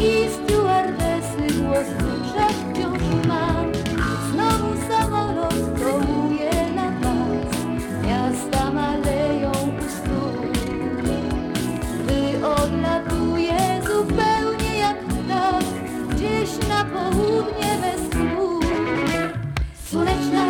i stewardesy głos wycza wciąż mam. Znowu samolot kołuje na pas, miasta maleją u stóp. Gdy odlatuje zupełnie jak ptak, gdzieś na południe bez. Słoneczna